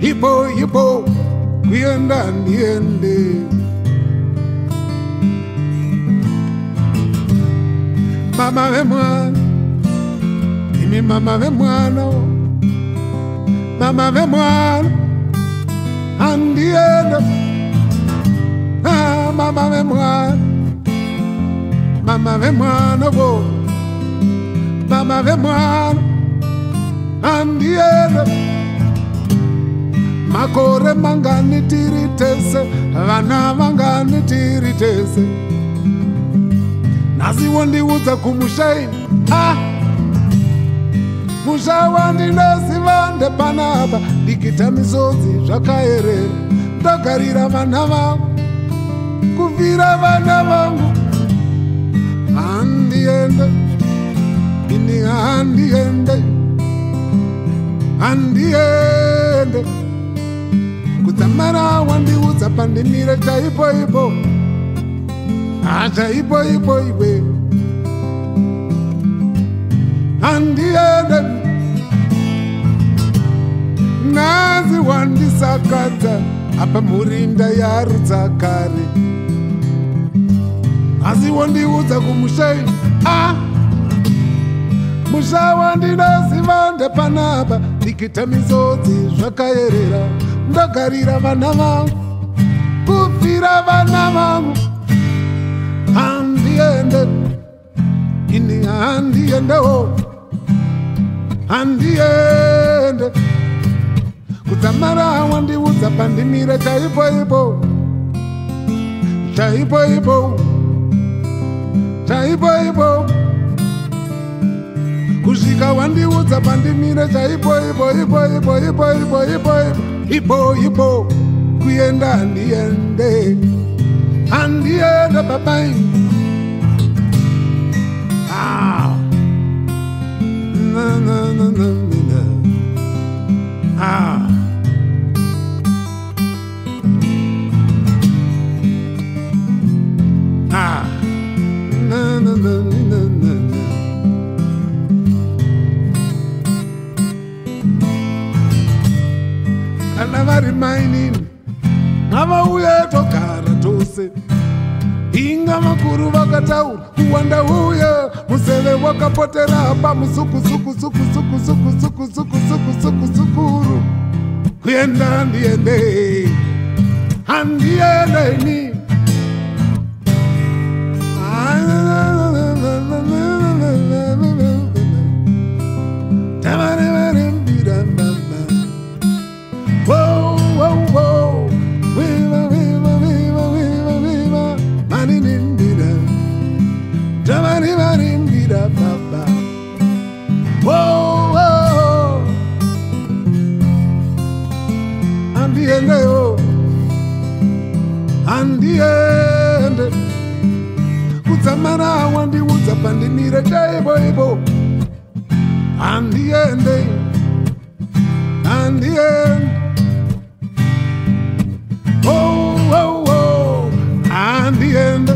Hippo, hippo, kuyenda ndiende. Mama ve moi, mi mama ve moi no. mama ve moi, mwana, andiende. Ah, mama ve moi, mama ve moi no wo, mama ve moi, mwana, andiende. makore mangani tiri tese vana vangani tiri tese nhasiwo ndiudza kumushai a ah! musha wandinoziva ndepanapa ndikita misodzi zvakaerera ndogarira vana vangu kufira vana vangu handiende ini handiende handiende dzamara wandiudza pandimira chaipo ipo hachaipo ipo iwe handiende nazi wandisakadza apa murinda yarudza kare asi wondiudza kumushai a musha wandinoziva ndapanapa dikita misodzi zvakaerera ndogarira vana vangu kufira vana vangu handiende ini handiendewo handiende kudzamara wandiudza pandimire chaipo ipo chaipo ipo chaipo ipo kusvika wandiudza pandimire chaipo ipo ipo ipo ipo ipo ipo ipo ipo Ibo Ibo, Kuenda and the end, and the other vana vari mainini navauya togara tose inga makuru vakataura kuwanda uyo museve wakapotera pamusukusukusukusukusukusukusukusukusukusukusukuru kuenda ndiendei handiendeini ah. andiendeyo handiende kutsamara oh. wandiudza pandimire chaivo ivo handiende handiende oh, oh, oh. handiende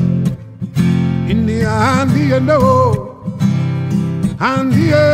ini handiendewo handiende oh.